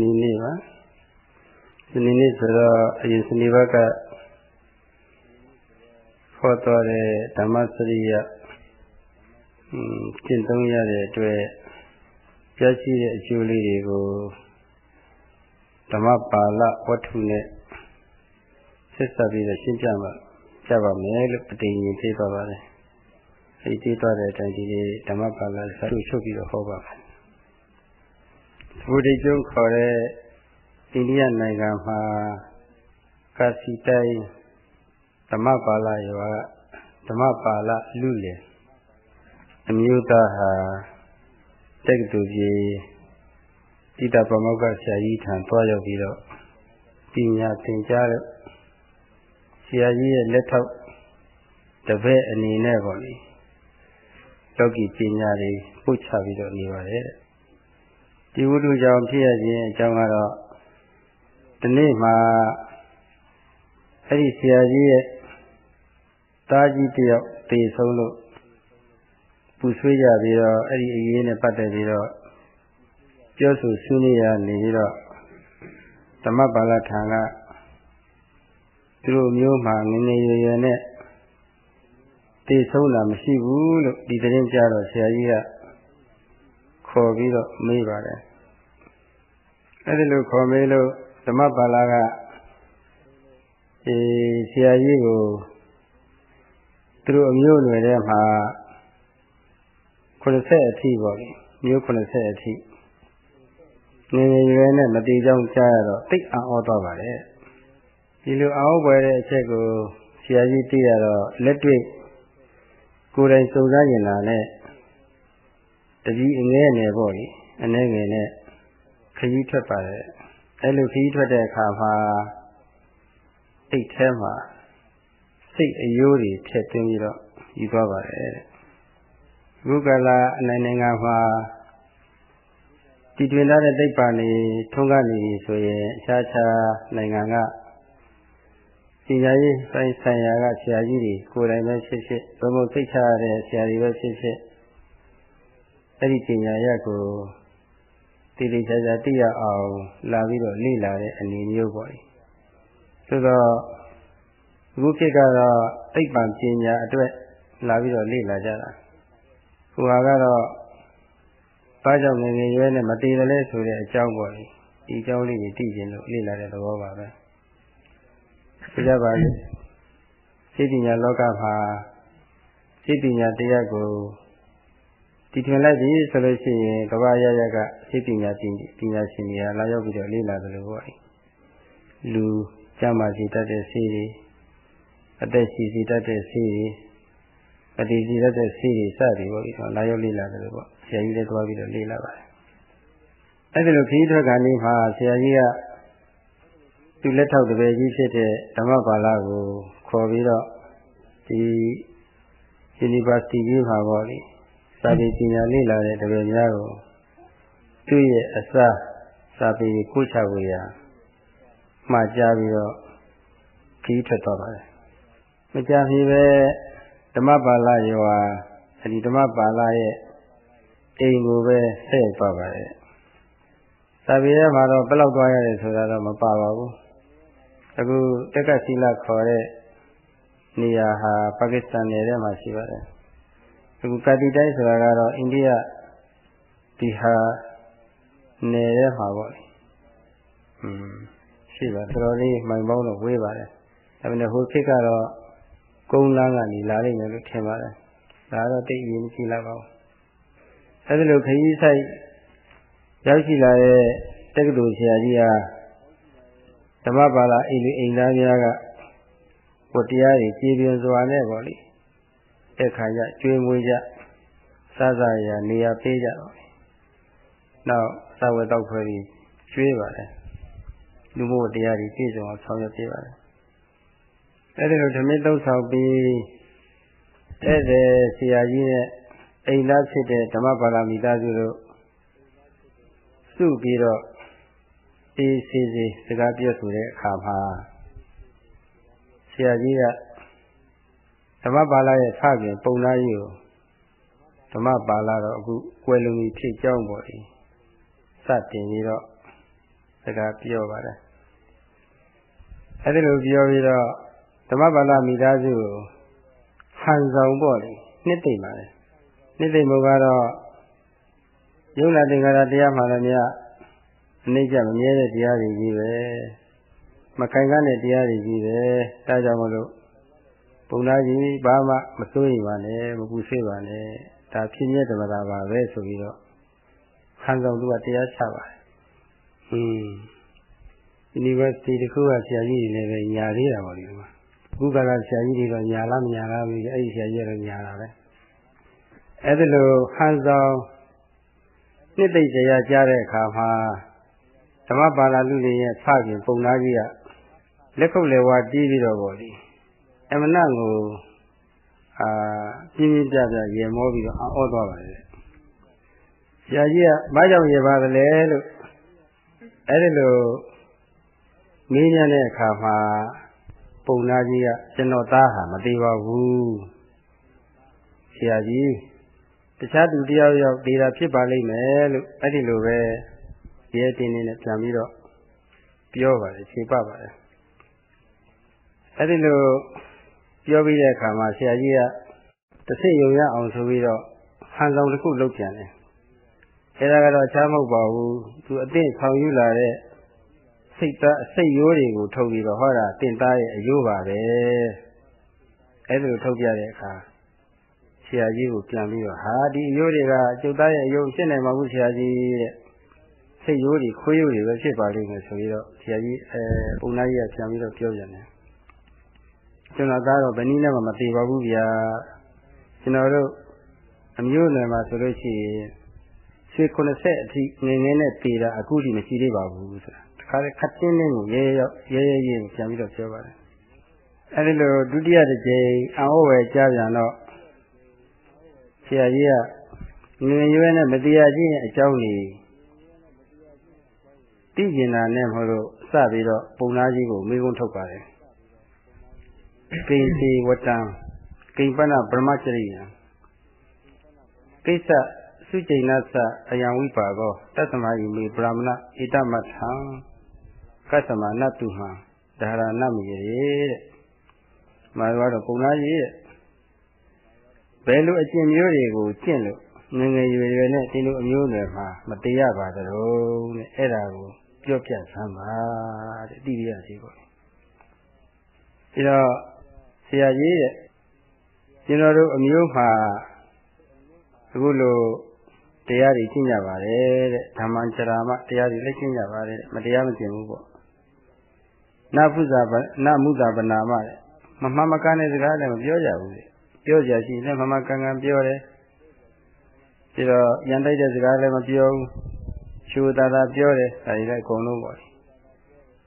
နေနေ့ပါစနေနေ့ဆိုတော့အရင်စနေဘက်ကဟောတော်တဲ့ဓမ္မစရိယอืมကျင့်သုံးရတဲ့အတွက်ပြရှိတဲ့အကျိုးလေးတွေကိုဓမ္မပါဠဝတ္ထုနဲ့ဆက်စပ်ပြီးတော့ရှင်းပြမှာကြပါမယ်လို့အတိအကျပြေးပါပါတယ်။အဲဒီပြေးသွားတဲ့အတိုင်းဒီနေ့ဓမ္မပါဠစာချုပ်ချုပ်ပြီးတော့ဟောပါမယ်။ ဘုဒ္ဓကျုံခေါ်တဲ့အိန္ဒိယနိုင်ငံမှာကာစီတိုင်းဓမ္မပါဠရွာဓမ္မပါဠလူလေအမျိုးသားဟာတက္ကသိုလ်ကြီးတိတပမောက္ခဆရာကြီးထံသွားရောက်ပြီးတော့ပညာသင်ကြားလို့ဆရာကြီးရဲ့လက်ထောက်တပည့်အနေနဲ့ပေါ့လေလောကီပညာတွေပို့ချပြီးတော့နေပါတယ် ဒီဝိတုကြောင့်ဖြစ်ရခြင်းအကြောင်းကတော့ဒီနေ့မှာအဲ့ဒီဆရာကြီးရဲ့သားကြီးတယောက်တည်ဆုံးလို့ပူဆွေးကြပြီးတော့အဲ့ဒီအရေးနဲ့ပတ်သက်ပြီးတော့ပြောဆိုဆွေးနွေးရနေပြီးတော့ဓမ္မပါဠထံကသူတို့မျိုးမှာငငယ်ရွယ်ရွယ်နဲ့တည်ဆုံးတာမရှိဘူးလို့ဒီသတင်းကြတော့ဆရာကြီးကခေါ်ပြီးတော့မေးပါတယ် အဲ့ဒီလိုခေါ်မေးလို့ဓမ္မပါဠကအဲဆရာကြီးကိုသူတို့အမျိုးအနွယ်ထဲမှာ80အထိပေါ့လေမျိုး80အထိငယ်ငယ်ရွယ်နဲ့မတည်ကြောင်းကြားရတော့တိတ်အောင်ဩသွားပါတယ်ဒီလိုအောင်ပွဲတဲ့အချက်ကိုဆရာကြီးသိရတော့လက်တွေ့ကိုယ်တိုင်စုံစမ်းကျင်လာနဲ့တကြီးအငဲနယ်ပေါ့လေအနှဲငယ်နဲ့ ခကြီးထွက်ပါတယ်အဲ့လိုခကြီးထွက်တဲ့အခါမှာအိတ်ထဲမှာစိတ်အယိုးတွေထည့်သွင်းပြီးတော့ယူသွားပါတယ်ဘုကလာအနိုင်နိုင်ငံမှာတည်တွင်လာတဲ့သိပ္ပံနေထုံးကနေဆိုရင်အခြားခြားနိုင်ငံကပညာရေးဆိုင်ဆိုင်ရာကဆရာကြီးတွေကိုယ်တိုင်ပဲဖြစ်ဖြစ်ဘုံဘုံသိချရတဲ့ဆရာတွေပဲဖြစ်ဖြစ်အဲ့ဒီပညာရပ်ကို တည်တည်ချာချာသိရအောင်လာပြီးတော့လေ့လာတဲ့အနေမျိုးပေါ့လေဆိုတော့အခုခေတ်ကတော့သိပ္ပံပညာအတွက်လာပြီးတော့လေ့လာကြတာဟိုဟာကတော့ဘာကြောင့်ငငယ်ရွယ်နဲ့မတည်တယ်လဲဆိုတဲ့အကြောင်းပေါ့လေဒီအကြောင်းလေးကိုသိကျင်လို့လေ့လာတဲ့သဘောပါပဲသိကြပါလိမ့်စိတ်ပညာလောကမှာစိတ်ပညာတရားကို တည်ထွင်လိုက်ပြီဆိုလို့ရှိရင်ကဘာရရကစိတ်ပညာပညာရှင်တွေကလာရောက်ပြီးတော့လေ့လာတယ်လို့ပေါ့လူကျမ်းမာစီတတ်တဲ့ဆေးတွေအသက်ရှိစီတတ်တဲ့ဆေးတွေအတည်စီတတ်တဲ့ဆေးတွေစသည်ပေါ့ဒီလာရောက်လေ့လာတယ်လို့ပေါ့ဆရာကြီးလည်းသွားပြီးတော့လေ့လာပါတယ်အဲ့ဒီလိုခရီးထွက်ကနေမှဆရာကြီးကသူလက်ထောက်တပည့်ကြီးဖြစ်တဲ့ဓမ္မပါဠကိုခေါ်ပြီးတော့ဒီ University ကြီးမှာပေါ့လေ စာပေပညာလေ့လာတဲ့တပည့်များကိုသူ့ရဲ့အစစာပေကိုချဝေရာမှာကြားပြီးတော့ခရီးထွက်သွားပါတယ်မကြမီပဲဓမ္မပါဠရောဟာဒီဓမ္မပါဠရဲ့အိမ်ကိုပဲဆက်သွားပါတယ်စာပေထဲမှာတော့ဘယ်လောက်သွားရတယ်ဆိုတာတော့မပါပါဘူးအခုတက္ကသီလခေါ်တဲ့နေရာဟာပါကစ္စတန်နယ်ထဲမှာရှိပါတယ် အခုကတိတိုင်းဆိုတာကတော့အိန္ဒိယဒီဟာနယ်ထဲမှာပေါ့อืมရှိပါတော်တော်လေးမှန်ပေါင်းတော့ဝေးပါတယ်ဒါပေမဲ့ဟိုခေတ်ကတော့ကုန်းလန်းကနေလာလိမ့်မယ်လို့ထင်ပါတယ်ဒါတော့တိတ်ရင်ကြည့်လိုက်ပါဦးအဲဒီလိုခရီးဆိုင်ရောက်ရှိလာတဲ့တက္ကသိုလ်ဆရာကြီးဟာဓမ္မပါဠအိမ်လူအိမ်သားများကဝတရားတွေကြည်ပြင်းစွာနဲ့ပေါ့လေ တက်ခါကြကျွေးမွေးကြစားစားရနေရာပေးကြတော့နောက်သာဝတ္တောက်ဖွဲ့ပြီးကျွေးပါတယ်လူမှုတရားတွေပြည့်စုံအောင်ဆောင်ရွက်ပေးပါတယ်အဲဒီလိုဓမင်းသုံးဆောင်ပြီးတဲ့တဲ့ဆရာကြီးနဲ့အိမ်သားဖြစ်တဲ့ဓမ္မပါဠမိသားစုတို့စုပြီးတော့အေးစီစီစကားပြောဆိုတဲ့အခါမှာဆရာကြီးက ဓမ္မပါဠရဲ့ဖခင်ပုံသားကြီးကိုဓမ္မပါဠတော့အခုကွယ်လွန်ပြီဖြစ်ကြောင်းပေါ့လေစတင်ပြီးတော့စကားပြောပါတယ်အဲဒီလိုပြောပြီးတော့ဓမ္မပါဠမိသားစုကိုဟန်ဆောင်ပေါ့လေနှစ်သိမ့်ပါတယ်နှစ်သိမ့်မှုကတော့ယုံနာသင်္ကာရတရားမှလည်းမြတ်အနိစ္စမမြဲတဲ့တရားတွေကြီးပဲမခိုင်ကားတဲ့တရားတွေကြီးပဲဒါကြောင့်မလို့ ပုံသားကြီးဘာမှမစိုးရိမ်ပါနဲ့မပူဆွေးပါနဲ့ဒါဖြစ်မြဲသမတာပါပဲဆိုပြီးတော့ခံဆောင်သူကတရားချပါတယ်ဟင်း university တခုကဆရာကြီးတွေလည်းပဲညာသေးတာပေါ့ဒီမှာအခုကလာဆရာကြီးတွေတော့ညာလားမညာလားပြီးအဲ့ဒီဆရာကြီးကတော့ညာတာပဲအဲ့ဒါလိုခံဆောင်နှစ်သိမ့်တရားကြားတဲ့အခါမှာဓမ္မပါဠိလူတွေရဲ့ဖခင်ပုံသားကြီးကလက်ခုပ်လေဝါတီးပြီးတော့ပေါ့ဒီ အမနကိုအာပြင်းပြင်းပြပြရေမောပြီးတော့အော်သွားပါတယ်ဆရာကြီးကဘာကြောင့်ရေပါသလဲလို့အဲ့ဒီလိုမင်းများတဲ့အခါမှာပုံနာကြီးကကျွန်တော်သားဟာမသေးပါဘူးဆရာကြီးတခြားသူတယောက်ယောက်သေးတာဖြစ်ပါလိမ့်မယ်လို့အဲ့ဒီလိုပဲရဲတင်းနေနဲ့ပြန်ပြီးတော့ပြောပါတယ်ခြေပပါတယ်အဲ့ဒီလို ပြောပြီးတဲ့အခါမှာဆရာကြီးကတစ်စိတ်ယုံရအောင်ဆိုပြီးတော့ဟန်ဆောင်တစ်ခုလုပ်ပြန်တယ်အဲဒါကတော့ချားမဟုတ်ပါဘူးသူအသင့်ဆောင်ယူလာတဲ့စိတ်သားစိတ်ရိုးတွေကိုထုတ်ပြီးတော့ဟောတာတင်သားရဲ့အယိုးပါပဲအဲဒါလိုထုတ်ပြတဲ့အခါဆရာကြီးကိုပြန်ပြီးတော့ဟာဒီအယိုးတွေကကျုပ်သားရဲ့အယိုးဖြစ်နိုင်မှာဘူးဆရာကြီးတဲ့စိတ်ရိုးတွေခွေးရိုးတွေပဲဖြစ်ပါလိမ့်မယ်ဆိုပြီးတော့ဆရာကြီးအဲပုံနာကြီးကပြန်ပြီးတော့ပြောပြန်တယ် ကျွန်တော်သားတော့ဘယ်နည်းနဲ့မှမသိပါဘူးဗျာကျွန်တော်တို့အမျိုးနယ်မှာဆိုလို့ရှိရင်ဆွေ90အထိငငယ်နဲ့တည်တာအခုထိမရှိသေးပါဘူးဆိုတာတခါလေခတ်တင်းတင်းကိုရဲရဲရဲရဲရဲပြန်ပြီးတော့ပြောပါတယ်အဲဒီလိုဒုတိယတစ်ကြိမ်အံ့ဩဝယ်ကြားပြန်တော့ဆရာကြီးကငငယ်ရွယ်နဲ့မတရားခြင်းရဲ့အကြောင်းကြီးသိကျင်တာနဲ့မဟုတ်လို့စပြီးတော့ပုံသားကြီးကိုမိကုန်းထုတ်ပါတယ် ကိဉ္စီဝတ္တံကိဉ္ပနဗြဟ္မချရိယံကိစ္စစုကျိနသအယံဝိပါကောတသမယိမေဗြဟ္မဏဣတမထံကသမနတုဟံဒါရဏမိရေတဲ့မာရတော့ပုံသားကြီးတဲ့ဘယ်လိုအကျင့်မျိုးတွေကိုကျင့်လို့ငငယ်ရွယ်ရွယ်နဲ့ဒီလိုအမျိုးတွေမှာမတရားပါသလိုတဲ့အဲ့ဒါကိုပြောပြဆမ်းပါတဲ့တိရိယရှိပေါ့ဒီတော့ ဆရာကြီးတဲ့ကျွန်တော်တို့အမျိုးမှာအခုလိုတရားတွေကျင့်ကြပါတယ်တဲ့ဓမ္မချရာမတရားတွေလည်းကျင့်ကြပါတယ်မတရားမကျင့်ဘူးပေါ့နဖုဇာနမုဇာပနာမတဲ့မမှန်မကန်တဲ့စကားလည်းမပြောကြဘူးတဲ့ပြောကြရှိလည်းမမှန်ကန်ကန်ပြောတယ်ပြီးတော့ရန်တိုက်တဲ့စကားလည်းမပြောဘူးချူတာတာပြောတယ်ဒါတွေလည်းအကုန်လုံးပေါ့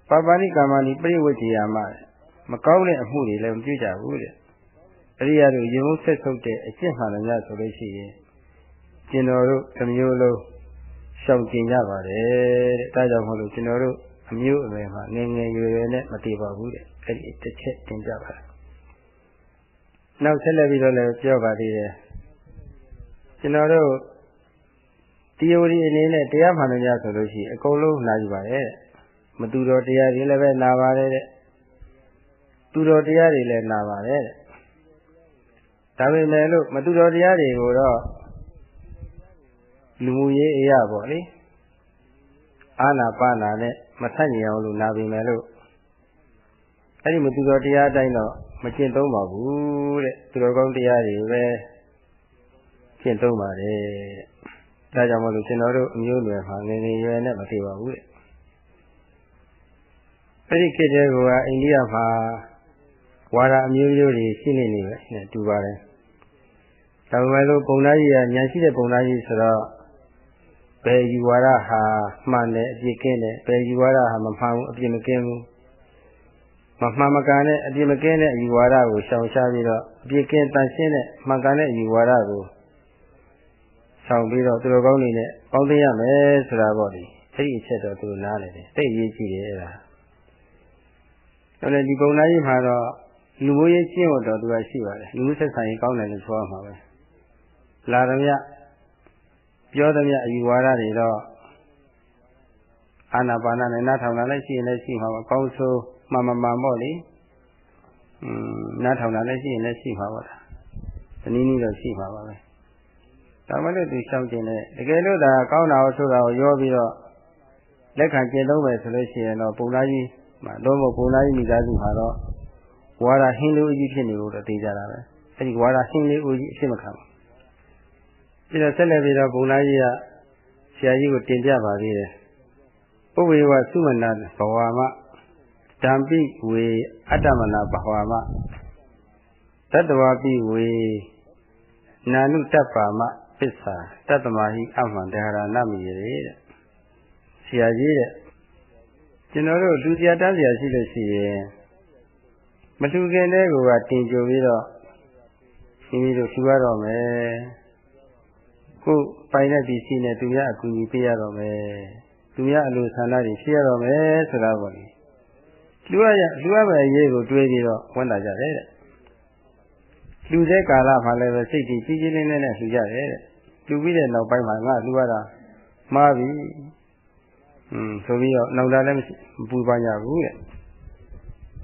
ပပဏိကာမဏိပြိဝိချယာမတဲ့ မကောင်းတဲ့အမှုတွေလည်းမပြုကြဘူးတဲ့အရိယာတို့ရေုံဆက်ဆုပ်တဲ့အကျင့်မှန်တယ်များဆိုလို့ရှိရင်ကျွန်တော်တို့အမျိုးလုံးရှောင်ကျင်ကြပါတယ်တဲ့ဒါကြောင့်မလို့ကျွန်တော်တို့အမျိုးအမယ်မှာငယ်ငယ်ရွယ်ရွယ်နဲ့မတည်ပါဘူးတဲ့အဲ့ဒီတစ်ချက်တင်ကြပါနောက်ဆက်လက်ပြီးတော့လည်းပြောပါသေးတယ်ကျွန်တော်တို့တရားဝီအနေနဲ့တရားမှန်တယ်များဆိုလို့ရှိရင်အကုန်လုံးနာကြပါတယ်မတူတော်တရားတွေလည်းပဲနာပါတယ်တဲ့ သူတော်တရားတွေလည်းနာပါတယ်တဲ့ဒါပေမဲ့လို့မတူတော်တရားတွေကိုတော့လူမှုရေးအရာပေါ့လေအာနာပါနာနဲ့မထက်ညအောင်လို့နာပေမဲ့လို့အဲ့ဒီမတူတော်တရားအတိုင်းတော့မကျင့်သုံးပါဘူးတဲ့သူတော်ကောင်းတရားတွေပဲကျင့်သုံးပါတယ်တဲ့ဒါကြောင့်မလို့ကျွန်တော်တို့အမျိုးနွယ်မှာငယ်ငယ်ရွယ်နဲ့မသိပါဘူးတဲ့အဲ့ဒီခေတ်တည်းကအိန္ဒိယမှာ ဝါဒအမျိုးမျိုးတွေရှိနေနေပဲနဲ့တူပါတယ်ဒါပေမဲ့လို့ပုံသားကြီးကဉာဏ်ရှိတဲ့ပုံသားကြီးဆိုတော့ဘယ်ယူဝါဒဟာမှန်တယ်အပြစ်ကင်းတယ်ဘယ်ယူဝါဒဟာမမှန်ဘူးအပြစ်မကင်းဘူးမမှန်မကန်တဲ့အပြစ်မကင်းတဲ့ယူဝါဒကိုရှောင်ရှားပြီးတော့အပြစ်ကင်းတန်ရှင်းတဲ့မှန်ကန်တဲ့ယူဝါဒကိုဆောင်ပြီးတော့သူတို့ကောင်းနေနဲ့ပေါင်းသိရမယ်ဆိုတာပေါ့ဒီအဲ့ဒီအချက်တော့သူတို့နားလည်တယ်သိရေးကြည့်တယ်အဲ့ဒါအဲ့ဒါဒီပုံသားကြီးမှာတော့ လူမျိုးရေးကျင့်ဝတ်တော်သူကရှိပါတယ်လူမှုဆက်ဆံရေးကောင်းတယ်လို့ဆိုရမှာပဲလာသမျှပြောသမျှအယူဝါဒတွေတော့အာနာပါနနဲ့နားထောင်တာလည်းရှိရင်လည်းရှိမှာပါအကောင်းဆုံးမှန်မှန်မှန်ပေါ့လေอืมနားထောင်တာလည်းရှိရင်လည်းရှိမှာပါလားဒီနည်းနည်းတော့ရှိမှာပါပဲဒါမှလည်းသူရှောက်ကျင်တယ်တကယ်လို့ဒါကောင်းတာကိုဆိုတာကိုရောပြီးတော့လက်ခံကျင့်သုံးမယ်ဆိုလို့ရှိရင်တော့ပုံသားကြီးမှာတော့ပုံသားကြီးမိသားစုမှာတော့ ဝါဒဟင်းလေးဦးကြီးဖြစ်နေလို့တော့သိကြတာပဲအဲဒီဝါဒဟင်းလေးဦးကြီးအဖြစ်မခံဘူးပြီးတော့ဆက်လက်ပြီးတော့ပုံသားကြီးကဆရာကြီးကိုတင်ပြပါသေးတယ်ပုဝေဝသုမနာဘဝမတံပိဝေအတ္တမနာဘဝမတတ္တဝပိဝေနာနုတ္တပါမပစ္စာတတ္တမဟိအမှန်တရားနာမိရေတဲ့ဆရာကြီးတဲ့ကျွန်တော်တို့လူပြတန်းစရာရှိလို့ရှိရင် မလူခင်တဲ့ကူကတင်ကြပြီးတော့ရှင်ပြီးတော့ဖြူရတော့မယ်ကိုပိုင်တဲ့ပစ္စည်းနဲ့သူများအကူအညီပေးရတော့မယ်သူများအလိုဆန္ဒတွေဖြစ်ရတော့မယ်ဆိုတာပေါ့လေလူရရလူရမယ့်အရေးကိုတွေးပြီးတော့ဝန်တာကြတယ်တဲ့လူတဲ့ကာလမှာလည်းပဲစိတ်ကြီးကြီးကြီးလေးလေးနဲ့လှူကြတယ်တဲ့လှူပြီးတဲ့နောက်ပိုင်းမှာငါလှူရတာမှားပြီอืมဆိုပြီးတော့နောက်လာလည်းမပူပါကြဘူးတဲ့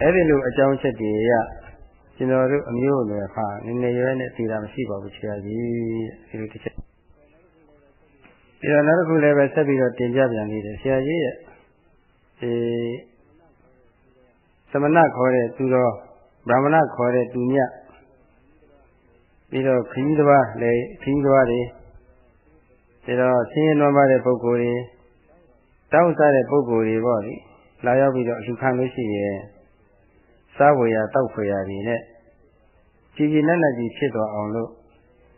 အဲ့ဒီလိုအကြောင်းချက်တွေရကျွန်တော်တို့အမျိုးအနွယ်ဟာနည်းနည်းရဲနဲ့သိတာမရှိပါဘူးဆရာကြီးဒီလိုတစ်ချက်ဒီတော့နောက်တစ်ခုလည်းပဲဆက်ပြီးတော့တင်ပြပြန်နေတယ်ဆရာကြီးရဲ့ဒီသမဏခေါ်တဲ့သူတော်ဗြဟ္မဏခေါ်တဲ့သူမြတ်ပြီးတော့ခကြီးတစ်ပါးလည်းခကြီးတစ်ပါးတွေပြီးတော့ဆင်းရဲနွမ်းပါတဲ့ပုဂ္ဂိုလ်တွေတောင်းစားတဲ့ပုဂ္ဂိုလ်တွေပေါ့လေလာရောက်ပြီးတော့အလှခံလို့ရှိရင် စားဝေရတောက်ဖွေရတွေနဲ့ကြည်ကြည်နက်နက်ကြီးဖြစ်သွားအောင်လို့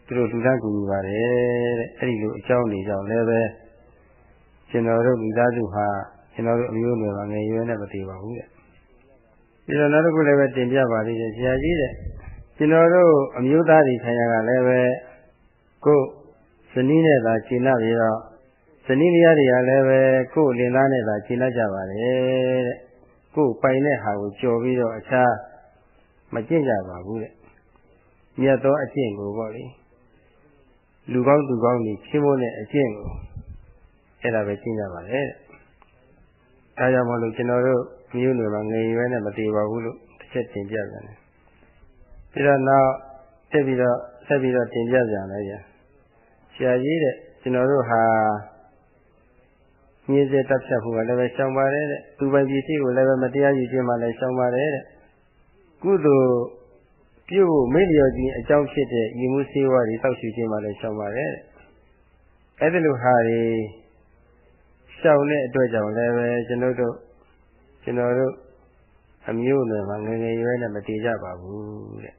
သူတို့လူသားကူညီပါတယ်တဲ့အဲ့ဒီလိုအကြောင်းတွေကြောင့်လည်းပဲကျွန်တော်တို့မိသားစုဟာကျွန်တော်တို့အမျိုးအနွယ်မှာငယ်ရွယ်နဲ့မတည်ပါဘူးတဲ့ပြီးတော့နောက်တစ်ခုလည်းပဲတင်ပြပါသေးတယ်ဆရာကြီးတဲ့ကျွန်တော်တို့အမျိုးသားတွေခံရကလည်းပဲကိုယ်ဇနီးနဲ့သာရှင်းလာပြီးတော့ဇနီးမယားတွေကလည်းပဲကိုယ်လင်သားနဲ့သာရှင်းလာကြပါတယ်တဲ့ ကိုယ်ပိုင်တဲ့ဟာကိုကြော်ပြီးတော့အခြားမကျင့်ကြပါဘူးတဲ့မြတ်သောအကျင့်ကိုပေါ့လေလူကောင်းသူကောင်းကြီးချင်းမိုးတဲ့အကျင့်ကိုအဲ့ဒါပဲကျင့်ကြပါလေတဲ့ဒါကြောင့်မလို့ကျွန်တော်တို့မျိုးနွယ်မှာငယ်ရွယ်နဲ့မတည်ပါဘူးလို့တစ်ချက်တင်ပြပြန်တယ်ပြီးတော့နောက်တက်ပြီးတော့ဆက်ပြီးတော့တင်ပြပြန်လဲကြာဆရာကြီးတဲ့ကျွန်တော်တို့ဟာ မြင်းစေတပ်ဖြတ်ဖို့ကလည်းပဲရှောင်ပါတယ်တဲ့သူပိုင်ပစ္စည်းကိုလည်းပဲမတရားယူခြင်းမှလည်းရှောင်ပါတယ်တဲ့ကုသိုလ်ပြုဖို့မိလျော်ခြင်းအကြောင်းဖြစ်တဲ့ဤမှုစေဝါတွေတောက်ရှူခြင်းမှလည်းရှောင်ပါတယ်တဲ့အဲ့ဒီလိုဟာတွေရှောင်တဲ့အတွက်ကြောင့်လည်းပဲကျွန်တော်တို့ကျွန်တော်တို့အမျိုးတွေမှာငငယ်ရွယ်နဲ့မတည်ကြပါဘူးတဲ့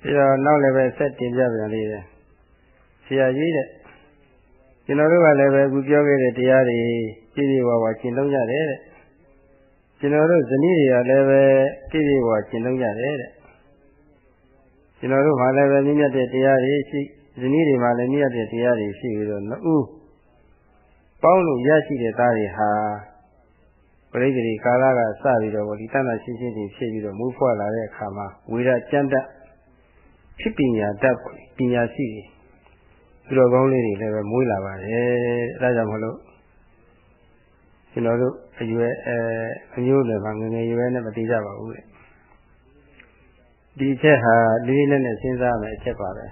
ပြီးတော့နောက်လည်းပဲဆက်တင်ပြပြန်လေးတယ်ဆရာကြီးတဲ့ ကျွန်တော်တို့ကလည်းပဲအခုပြောခဲ့တဲ့တရားတွေပြည့်ပြည့်ဝဝကျင့်သုံးကြတယ်တဲ့ကျွန်တော်တို့ဇနီးတွေကလည်းပဲပြည့်ပြည့်ဝဝကျင့်သုံးကြတယ်တဲ့ကျွန်တော်တို့မှလည်းပဲမြင့်မြတ်တဲ့တရားတွေရှိဇနီးတွေမှလည်းမြင့်မြတ်တဲ့တရားတွေရှိပြီးတော့နှစ်ဦးပေါင်းလို့ရရှိတဲ့သားတွေဟာပရိသေကာလကစပြီးတော့ဒီတဏ္ဍရှင်းရှင်းတွေဖြစ်ပြီးတော့မူးဖွာလာတဲ့အခါမှာဝေဒကျမ်းတတ်ဖြစ်ပညာတတ်ပညာရှိတွေ သူတော်ကောင်းလေးတွေလည်းပဲမွေးလာပါတယ်အဲဒါကြောင့်မလို့ကျွန်တော်တို့အရွယ်အဲအမျိုးတွေမှာငငယ်ရွယ်နဲ့မတည်ကြပါဘူးတဲ့ဒီအချက်ဟာလေးလေးနဲ့စဉ်းစားမယ်အချက်ပါပဲ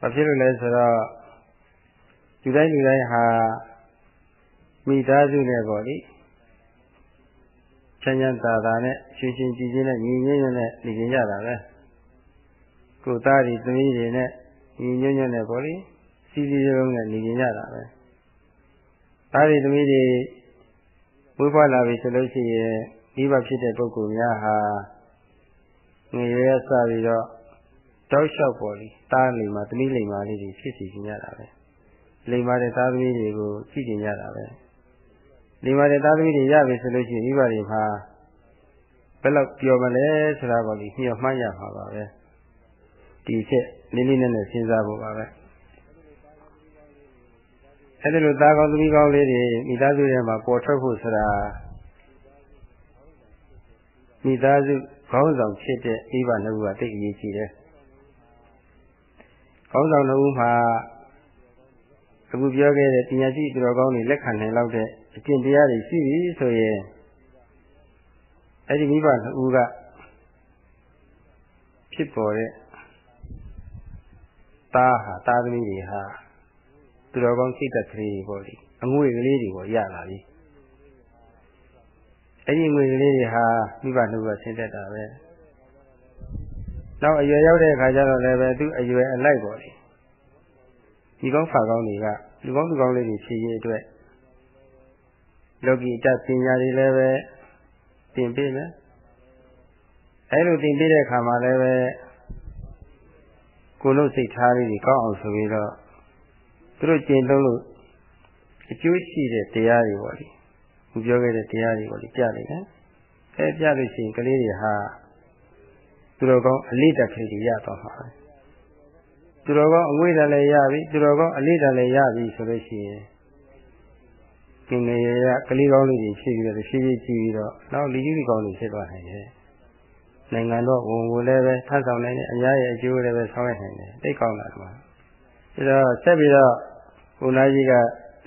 ဘာဖြစ်လို့လဲဆိုတော့လူတိုင်းလူတိုင်းဟာမိသားစုနဲ့ပေါ့လေချမ်းချမ်းသာသာနဲ့ရှင်ရှင်ကြည်ကြည်နဲ့ညီညွတ်ညွတ်နဲ့နေကြကြတာပဲကိုသားတွေသမီးတွေနဲ့ ညီညွတ်ညွတ်နဲ့ပေါ့လေစီစီရုံးနဲ့နေကြကြတာပဲသားတွေသမီးတွေဝိဖွာလာပြီဆိုလို့ရှိရင်ဒီဘဖြစ်တဲ့ပုဂ္ဂိုလ်များဟာငရေရစပြီးတော့တောက်လျှောက်ပေါ်လေသားလိမ္မာသမီးလိမ္မာလေးတွေဖြစ်စီကြတာပဲလိမ္မာတဲ့သားသမီးတွေကိုကြည့်ကြတာပဲလိမ္မာတဲ့သားသမီးတွေရပြီဆိုလို့ရှိရင်မိဘတွေမှာဘယ်လောက်ပျော်မလဲဆိုတာပေါ့လေညှော်မှန်းရမှာပါပဲဒီချက် လေးလေးနက်နက်စဉ်းစားဖို့ပါပဲအဲ့ဒါလိုသားကောင်းသမီးကောင်းလေးတွေမိသားစုထဲမှာပေါ်ထွက်ဖို့ဆိုတာမိသားစုခေါင်းဆောင်ဖြစ်တဲ့အိဗနှစ်ဦးကတိတ်အရေးကြီးတယ်ခေါင်းဆောင်နှစ်ဦးမှာအခုပြောခဲ့တဲ့ပညာရှိသူတော်ကောင်းတွေလက်ခံနိုင်လောက်တဲ့အကျင့်တရားတွေရှိပြီဆိုရင်အဲ့ဒီမိဘနှစ်ဦးကဖြစ်ပေါ်တဲ့ သားဟာသားသမီးတွေဟာသူတော်ကောင်းစိတ်သက်ကလေးတွေပေါ့လေအငွေကလေးတွေကိုရလာပြီအဲ့ဒီငွေကလေးတွေဟာမိဘနှစ်ဦးကဆင်းသက်တာပဲနောက်အရွယ်ရောက်တဲ့အခါကျတော့လည်းပဲသူအရွယ်အလိုက်ပေါ့လေဒီကောင်းဖာကောင်းတွေကလူကောင်းလူကောင်းလေးတွေဖြည့်ရေးအတွက်လောကီတပညာတွေလည်းပဲသင်ပေးမယ်အဲလိုသင်ပေးတဲ့အခါမှာလည်းပဲ ကိုယ်လို့စိတ်ထားလေးတွေကောင်းအောင်ဆိုပြီးတော့သူတို့ကျင့်သုံးလို့အကျိုးရှိတဲ့တရားတွေပေါ့လေသူပြောခဲ့တဲ့တရားတွေပေါ့လေကြားလိုက်နော်အဲကြားလို့ရှိရင်ကလေးတွေဟာသူတော်ကောင်းအလေးတက်ကလေးတွေရသွားမှာပဲသူတော်ကောင်းအငွေ့တလည်းရပြီသူတော်ကောင်းအလေးတလည်းရပြီဆိုလို့ရှိရင်ဒီနေရကလေးကောင်းလေးတွေဖြစ်ပြီးတော့ဖြည်းဖြည်းကြည့်ပြီးတော့နောက်လူကြီးကောင်းတွေဖြစ်သွားနိုင်တယ် နိုင်ငံတော်ဝန်ကိုလည်းပဲထပ်ဆောင်နိုင်တယ်အများရဲ့အကျိုးလည်းပဲဆောင်ရနိုင်တယ်သိကောင်းတာကွာဒါတော့ဆက်ပြီးတော့ဘုရားကြီးက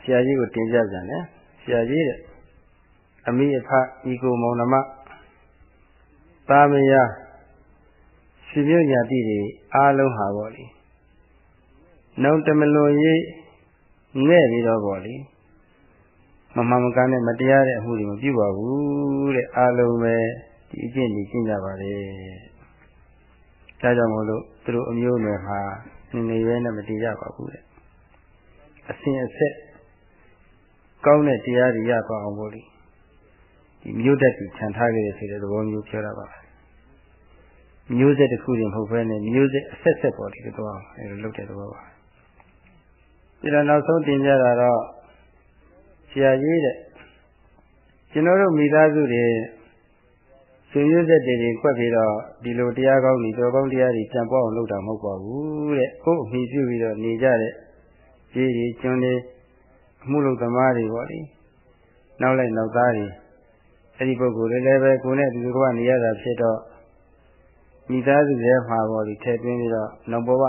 ဆရာကြီးကိုတင်ပြကြတယ်ဆရာကြီးတဲ့အမိအဖဤကိုမောင်နှမသာမယရှင်မြညာတိတွေအားလုံးဟာပေါ့လေနှုံတမလွန်ရေးငဲ့ပြီးတော့ပေါ့လေမမှန်မကန်တဲ့မတရားတဲ့အမှုတွေမပြုပါဘူးတဲ့အားလုံးပဲ ဒီအကျင့်ကြီးကျင့်ကြပါလေဒါကြောင့်မို့လို့သူတို့အမျိုးနယ်မှာနေနေရဲနဲ့မတည်ကြပါဘူးတဲ့အစဉ်အဆက်ကောင်းတဲ့တရားတွေရသွားအောင်လို့ဒီမျိုးတက်ပြီးခြံထားခဲ့ရဆိုတဲ့သဘောမျိုးပြောတာပါမျိုးဆက်တစ်ခုတည်းမဟုတ်ဘဲနဲ့မျိုးဆက်အဆက်ဆက်ပေါ်ဒီတော့အဲလိုလုပ်တဲ့သဘောပါပြီးတော့နောက်ဆုံးတင်ကြတာတော့ဆရာကြီးတဲ့ကျွန်တော်တို့မိသားစုတွေ ဆွေမျိုးဆက်တွေတွေကွက်ပြီးတော့ဒီလိုတရားကောင်းဒီတော်ကောင်းတရားတွေကြံပွားအောင်လုပ်တာမဟုတ်ပါဘူးတဲ့ကိုယ်အမိပြုပြီးတော့နေကြတဲ့ကြီးကြီးကျွန်းလေးအမှုလုပ်သမားတွေပေါ့လေနောက်လိုက်နောက်သားတွေအဲ့ဒီပုဂ္ဂိုလ်တွေလည်းပဲကိုယ်နဲ့ဒီလိုကနေရတာဖြစ်တော့မိသားစုရဲ့မှာပေါ့ဒီထည့်သွင်းပြီးတော့နောက်ဘဝ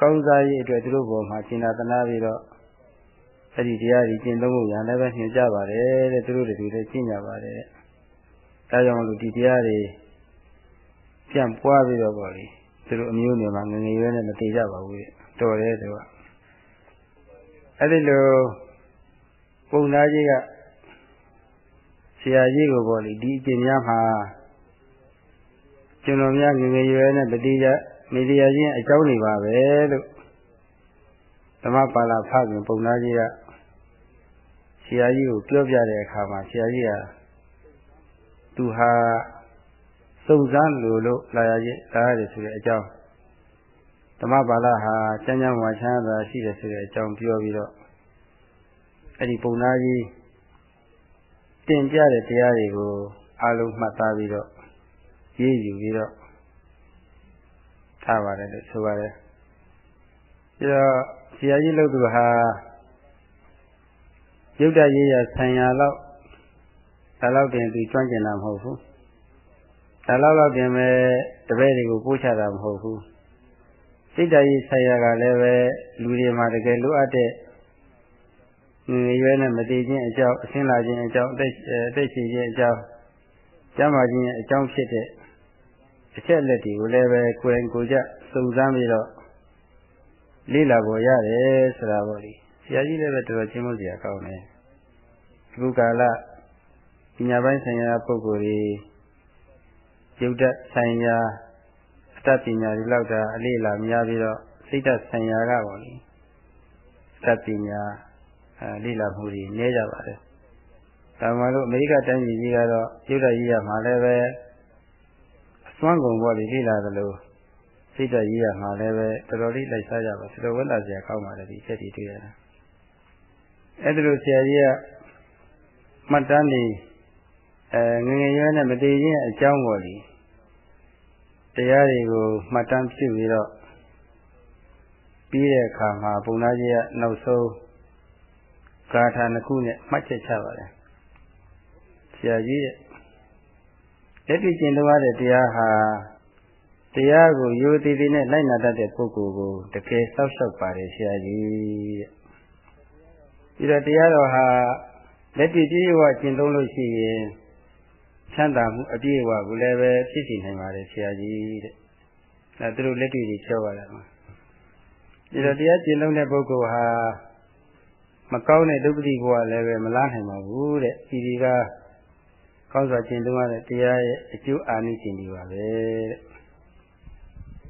ကောင်းစားရေးအတွက်သူတို့ဘောမှာကျင်နာသနာပြီးတော့အဲ့ဒီတရားကြီးကျင့်သုံးဖို့ရလည်းပဲညွှန်ကြပါတယ်တဲ့သူတို့တွေလည်းကျင့်ကြပါတယ် ဒါကြောင့်လို့ဒီတရားတွေပြန့်ပွားပြီးတော့ပေါ့လေသူတို့အမျိုးနယ်မှာငငယ်ရွယ်နဲ့မတည်ကြပါဘူးတဲ့တော်တယ်သူကအဲ့ဒီလိုပုံသားကြီးကဆရာကြီးကိုပေါ့လေဒီအကျင့်များမှာကျွန်တော်များငငယ်ရွယ်နဲ့မတည်ကြမေဒီယာချင်းအကြောင်းတွေပါပဲလို့သမပါဠဖခင်ပုံသားကြီးကဆရာကြီးကိုပြောပြတဲ့အခါမှာဆရာကြီးက သူဟာစုံစမ်းလို့လို့လာရခြင်းလာရတယ်ဆိုတဲ့အကြောင်းဓမ္မပါဠဟာကျမ်းကျမ်းဝါချမ်းသာရှိတယ်ဆိုတဲ့အကြောင်းပြောပြီးတော့အဲ့ဒီပုံသားကြီးတင်ပြတဲ့တရားတွေကိုအလုံးမှတ်သားပြီးတော့ရေးယူပြီးတော့ထားပါတယ်လို့ဆိုပါတယ်ပြီးတော့ဆရာကြီးလို့သူဟာရုပ်တရေးရဆံရလောက် ဒါလောက်တင်သူကျွမ်းကျင်တာမဟုတ်ဘူးဒါလောက်လောက်တင်ပဲတပည့်တွေကိုပို့ချတာမဟုတ်ဘူးစိတ်တရေးဆရာကလည်းပဲလူတွေမှာတကယ်လိုအပ်တဲ့ငွေရွယ်နဲ့မတည်ခြင်းအကြောင်းအဆင်းလာခြင်းအကြောင်းအသက်အသက်ရှင်ခြင်းအကြောင်းကျမ်းမာခြင်းအကြောင်းဖြစ်တဲ့အချက်လက်တွေကိုလည်းပဲကိုယ်တိုင်ကိုယ်ကျစုံစမ်းပြီးတော့လေ့လာပေါ်ရတယ်ဆိုတာပေါ့လေဆရာကြီးလည်းပဲတော်တော်ချင်းလို့ဆရာကောင်းတယ်အခုကာလ ပညာပိုင်းဆိုင်ရာပုဂ္ဂိုလ်တွေရုပ်တဆိုင်ရာအတ္တပညာတွေလောက်တာအလေးလာများပြီးတော့စိတ်တဆိုင်ရာကပေါ့လေအတ္တပညာအဲလေးလာမှုတွေနည်းကြပါတယ်ဒါမှမဟုတ်အမေရိကတိုင်းပြည်ကြီးကတော့ရုပ်တကြီးရမှာလည်းပဲအစွမ်းကုန်ပေါ့လေလေးလာသလိုစိတ်တကြီးရမှာလည်းပဲတော်တော်လေးလိုက်စားကြပါတော်တော်ဝက်လာစရာကောင်းပါတယ်ဒီချက်တွေတွေ့ရတာအဲ့ဒါလို့ဆရာကြီးကမှတ်တမ်းနေအဲ ငငယ်ရွယ်နဲ့မတည်ခြင်းအကြောင်းပေါ်လीတရားတွေကိုမှတ်တမ်းပြုပြီးတော့ပြီးတဲ့အခါမှာဘုံသားကြီးကနောက်ဆုံးဂါထာနှစ်ခုနဲ့မှတ်ချက်ချပါတယ်ဆရာကြီးရဲ့လက်တွေ့ကျင့်လို့ရတဲ့တရားဟာတရားကိုရိုသေသေးနဲ့လိုက်နာတတ်တဲ့ပုဂ္ဂိုလ်ကိုတကယ်စောက်ရှောက်ပါတယ်ဆရာကြီးတဲ့ပြီးတော့တရားတော်ဟာလက်တွေ့ပြည့်ဝကျင့်သုံးလို့ရှိရင် ချမ်းသာမှုအပြည့်အဝကိုလည်းပဲဖြစ်စီနိုင်ပါတယ်ဆရာကြီးတဲ့။ဒါသူတို့လက်တွေ့ကြီးပြောပါလား။ဒီတော့တရားကျင့်သုံးတဲ့ပုဂ္ဂိုလ်ဟာမကောင်းတဲ့ဒုက္ခတိဘဝလည်းပဲမလားနိုင်ပါဘူးတဲ့။ဒီဒီကကောင်းစွာကျင့်သုံးရတဲ့တရားရဲ့အကျိုးအာနိသင်တွေပါပဲတဲ့။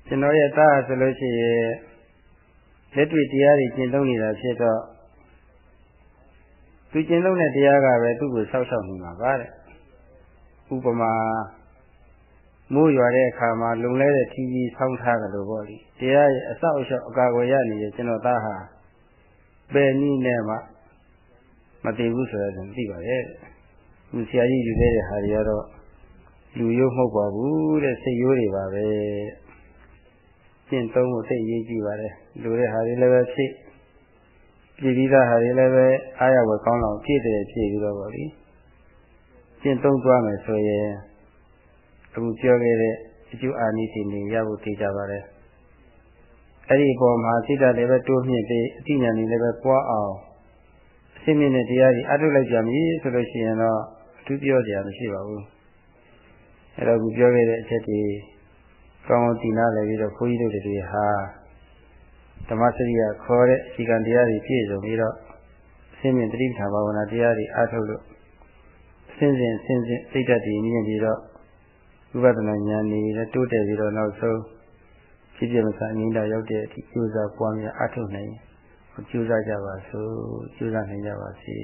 ကျွန်တော်ရဲ့သားဆိုလို့ရှိရင်လက်တွေ့တရားတွေကျင့်သုံးနေတာဖြစ်တော့သူကျင့်သုံးတဲ့တရားကပဲသူ့ကိုဆောက်ရှောက်နေမှာပါတဲ့ ဥပမာမိုးရွာတဲ့အခါမှာလုံလဲတဲ့ထီကြီးဆောင်းထားတယ်လို့ပေါ့လေတရားရဲ့အဆောက်အအုံအကာအကွယ်ရနေတဲ့ကျွန်တော်သားဟာဘယ်နည်းနဲ့မှမသိဘူးဆိုတော့သိပါရဲ့သူဆရာကြီးယူခဲ့တဲ့ဟာတွေကတော့လူရိုးမဟုတ်ပါဘူးတဲ့စိတ်ရိုးတွေပါပဲကျင့်သုံးဖို့သိအရေးကြီးပါတယ်လူတဲ့ဟာတွေလည်းပဲဖြစ်ပြည်ပြီးသားဟာတွေလည်းပဲအားရဝယ်ကောင်းအောင်ပြည့်တယ်ပြည့်ပြီးတော့ဗောလေ ကျင့်သုံးသွားမယ်ဆိုရင်အခုပြောခဲ့တဲ့အကျိုးအာနိသင်တွေရဖို့တည်ကြပါတယ်အဲ့ဒီပုံမှာစိတ်ဓာတ်လည်းပဲတိုးမြင့်ပြီးအတိညာဏ်လည်းပဲပွားအောင်အရှင်းမြင့်တဲ့တရားကြီးအထုလိုက်ကြမည်ဆိုလို့ရှိရင်တော့အထူးပြောစရာမရှိပါဘူးအဲ့တော့အခုပြောခဲ့တဲ့အချက်တွေကောင်းကောင်းသိနာလည်းပြီးတော့ခွန်ကြီးတို့တွေဟာဓမ္မစရိယခေါ်တဲ့အခြေခံတရားတွေပြည့်စုံပြီးတော့အရှင်းမြင့်တိဋ္ဌာဘာဝနာတရားတွေအားထုတ်လို့ ဆင်းစဉ်ဆင်းစဉ်စိတ်ဓာတ်တွေမြင့်ပြီးတော့ဝိပဿနာဉာဏ်တွေလည်းတိုးတက်ပြီးတော့နောက်ဆုံးဖြစ်ဖြစ်မစားငြိမ်းတာရောက်တဲ့အထိကြိုးစားပွားများအားထုတ်နိုင်ကြိုးစားကြပါစို့ကြိုးစားနိုင်ကြပါစေ